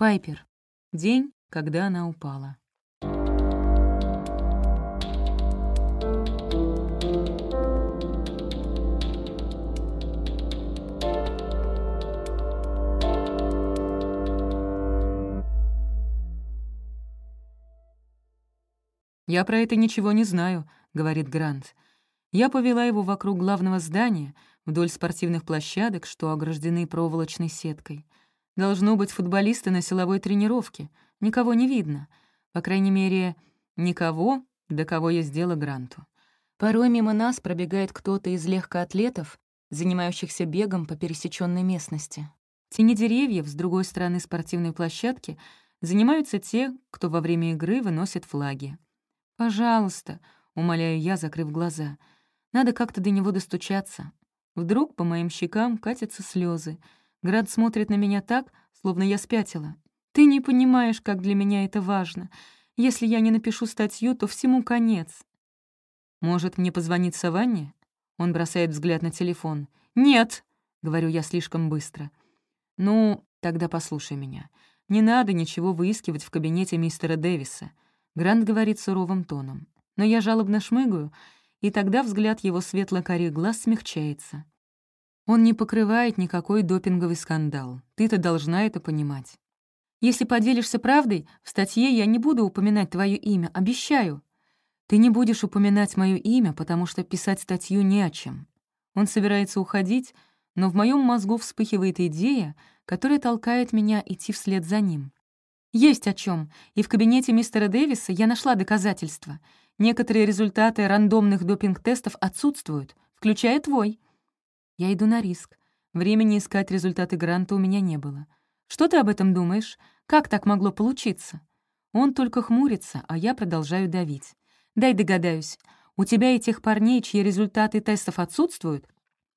Пайпер. День, когда она упала. «Я про это ничего не знаю», — говорит Грант. Я повела его вокруг главного здания, вдоль спортивных площадок, что ограждены проволочной сеткой — Должно быть, футболисты на силовой тренировке. Никого не видно. По крайней мере, никого, до кого я сделала гранту. Порой мимо нас пробегает кто-то из легкоатлетов, занимающихся бегом по пересеченной местности. Тени деревьев с другой стороны спортивной площадки занимаются те, кто во время игры выносит флаги. «Пожалуйста», — умоляю я, закрыв глаза, — «надо как-то до него достучаться». Вдруг по моим щекам катятся слезы — Град смотрит на меня так, словно я спятила. «Ты не понимаешь, как для меня это важно. Если я не напишу статью, то всему конец». «Может, мне позвонить Саванне?» Он бросает взгляд на телефон. «Нет!» — говорю я слишком быстро. «Ну, тогда послушай меня. Не надо ничего выискивать в кабинете мистера Дэвиса». Грант говорит суровым тоном. Но я жалобно шмыгаю, и тогда взгляд его светло-корих глаз смягчается. Он не покрывает никакой допинговый скандал. Ты-то должна это понимать. Если поделишься правдой, в статье я не буду упоминать твое имя, обещаю. Ты не будешь упоминать мое имя, потому что писать статью не о чем. Он собирается уходить, но в моем мозгу вспыхивает идея, которая толкает меня идти вслед за ним. Есть о чем, и в кабинете мистера Дэвиса я нашла доказательства. Некоторые результаты рандомных допинг-тестов отсутствуют, включая твой. Я иду на риск. Времени искать результаты гранта у меня не было. Что ты об этом думаешь? Как так могло получиться? Он только хмурится, а я продолжаю давить. Дай догадаюсь, у тебя и тех парней, чьи результаты тестов отсутствуют,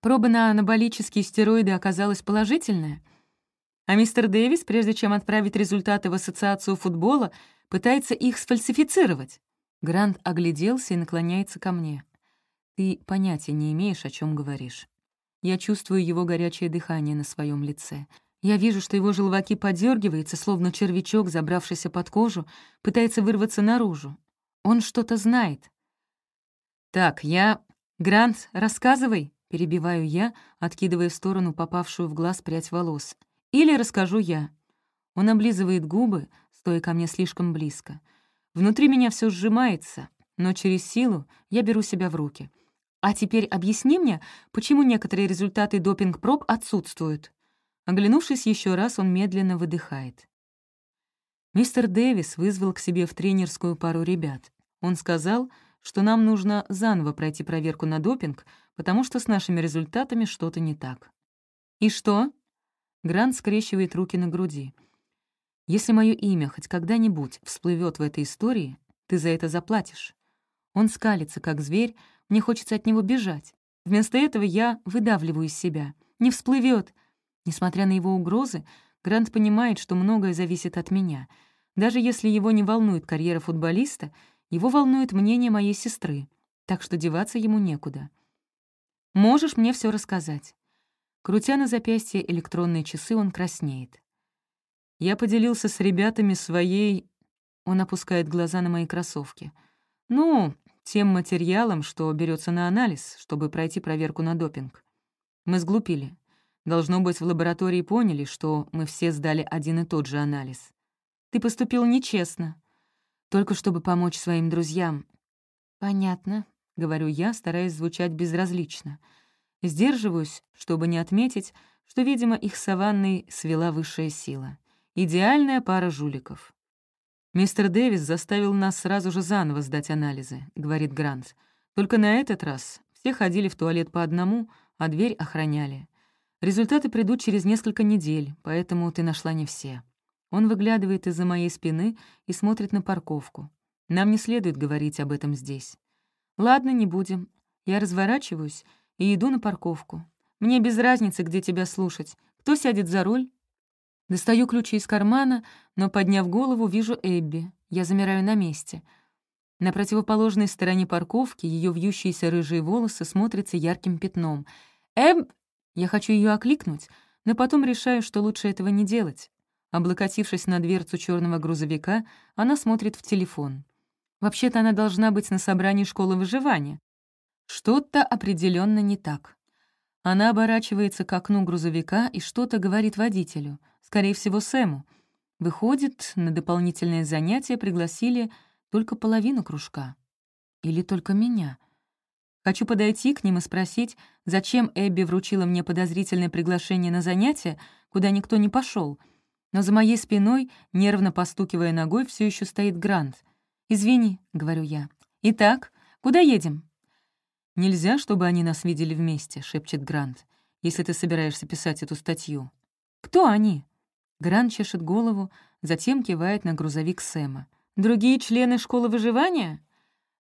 проба на анаболические стероиды оказалась положительная? А мистер Дэвис, прежде чем отправить результаты в ассоциацию футбола, пытается их сфальсифицировать. Грант огляделся и наклоняется ко мне. «Ты понятия не имеешь, о чем говоришь. Я чувствую его горячее дыхание на своем лице. Я вижу, что его желваки подергиваются, словно червячок, забравшийся под кожу, пытается вырваться наружу. Он что-то знает. «Так, я... Грант, рассказывай!» — перебиваю я, откидывая в сторону попавшую в глаз прядь волос. Или расскажу я. Он облизывает губы, стоя ко мне слишком близко. Внутри меня все сжимается, но через силу я беру себя в руки. А теперь объясни мне, почему некоторые результаты допинг-проб отсутствуют. Оглянувшись еще раз, он медленно выдыхает. Мистер Дэвис вызвал к себе в тренерскую пару ребят. Он сказал, что нам нужно заново пройти проверку на допинг, потому что с нашими результатами что-то не так. «И что?» Грант скрещивает руки на груди. «Если мое имя хоть когда-нибудь всплывет в этой истории, ты за это заплатишь». Он скалится, как зверь, Мне хочется от него бежать. Вместо этого я выдавливаю из себя. Не всплывет. Несмотря на его угрозы, Грант понимает, что многое зависит от меня. Даже если его не волнует карьера футболиста, его волнует мнение моей сестры, так что деваться ему некуда. «Можешь мне все рассказать?» Крутя на запястье электронные часы, он краснеет. «Я поделился с ребятами своей...» Он опускает глаза на мои кроссовки. «Ну, тем материалом, что берется на анализ, чтобы пройти проверку на допинг. Мы сглупили. Должно быть, в лаборатории поняли, что мы все сдали один и тот же анализ. Ты поступил нечестно. Только чтобы помочь своим друзьям. Понятно, — говорю я, стараясь звучать безразлично. Сдерживаюсь, чтобы не отметить, что, видимо, их саванной свела высшая сила. Идеальная пара жуликов. «Мистер Дэвис заставил нас сразу же заново сдать анализы», — говорит Грант. «Только на этот раз все ходили в туалет по одному, а дверь охраняли. Результаты придут через несколько недель, поэтому ты нашла не все». Он выглядывает из-за моей спины и смотрит на парковку. Нам не следует говорить об этом здесь. «Ладно, не будем». Я разворачиваюсь и иду на парковку. Мне без разницы, где тебя слушать. Кто сядет за руль? Достаю ключи из кармана, но, подняв голову, вижу Эбби. Я замираю на месте. На противоположной стороне парковки ее вьющиеся рыжие волосы смотрятся ярким пятном. «Эб!» Я хочу ее окликнуть, но потом решаю, что лучше этого не делать. Облокотившись на дверцу черного грузовика, она смотрит в телефон. Вообще-то она должна быть на собрании школы выживания. Что-то определенно не так. Она оборачивается к окну грузовика и что-то говорит водителю — скорее всего, Сэму. Выходит, на дополнительное занятие пригласили только половину кружка. Или только меня. Хочу подойти к ним и спросить, зачем Эбби вручила мне подозрительное приглашение на занятие, куда никто не пошел. Но за моей спиной, нервно постукивая ногой, все еще стоит Грант. «Извини», — говорю я. «Итак, куда едем?» «Нельзя, чтобы они нас видели вместе», — шепчет Грант, «если ты собираешься писать эту статью». «Кто они?» Грант чешет голову, затем кивает на грузовик Сэма. «Другие члены школы выживания?»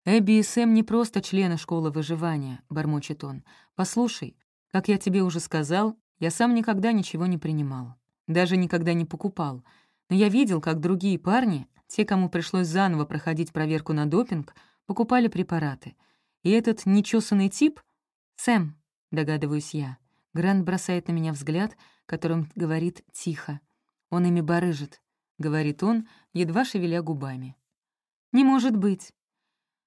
«Эбби и Сэм не просто члены школы выживания», — бормочет он. «Послушай, как я тебе уже сказал, я сам никогда ничего не принимал. Даже никогда не покупал. Но я видел, как другие парни, те, кому пришлось заново проходить проверку на допинг, покупали препараты. И этот нечесанный тип — Сэм, догадываюсь я. Грант бросает на меня взгляд, которым говорит «тихо». Он ими барыжит, — говорит он, едва шевеля губами. «Не может быть.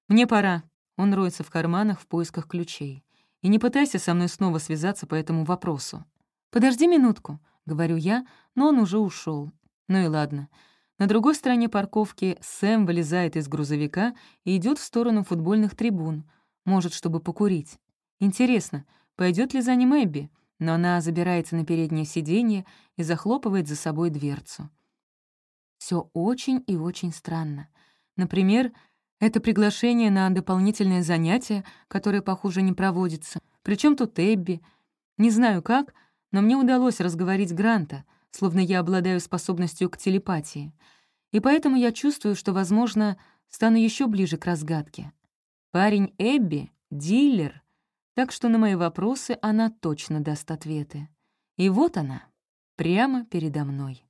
Мне пора». Он роется в карманах в поисках ключей. «И не пытайся со мной снова связаться по этому вопросу». «Подожди минутку», — говорю я, но он уже ушел. Ну и ладно. На другой стороне парковки Сэм вылезает из грузовика и идет в сторону футбольных трибун. Может, чтобы покурить. Интересно, пойдет ли за ним Эбби? но она забирается на переднее сиденье и захлопывает за собой дверцу. Все очень и очень странно. Например, это приглашение на дополнительное занятие, которое, похоже, не проводится. Причем тут Эбби. Не знаю как, но мне удалось разговорить Гранта, словно я обладаю способностью к телепатии. И поэтому я чувствую, что, возможно, стану еще ближе к разгадке. Парень Эбби — дилер, так что на мои вопросы она точно даст ответы. И вот она, прямо передо мной.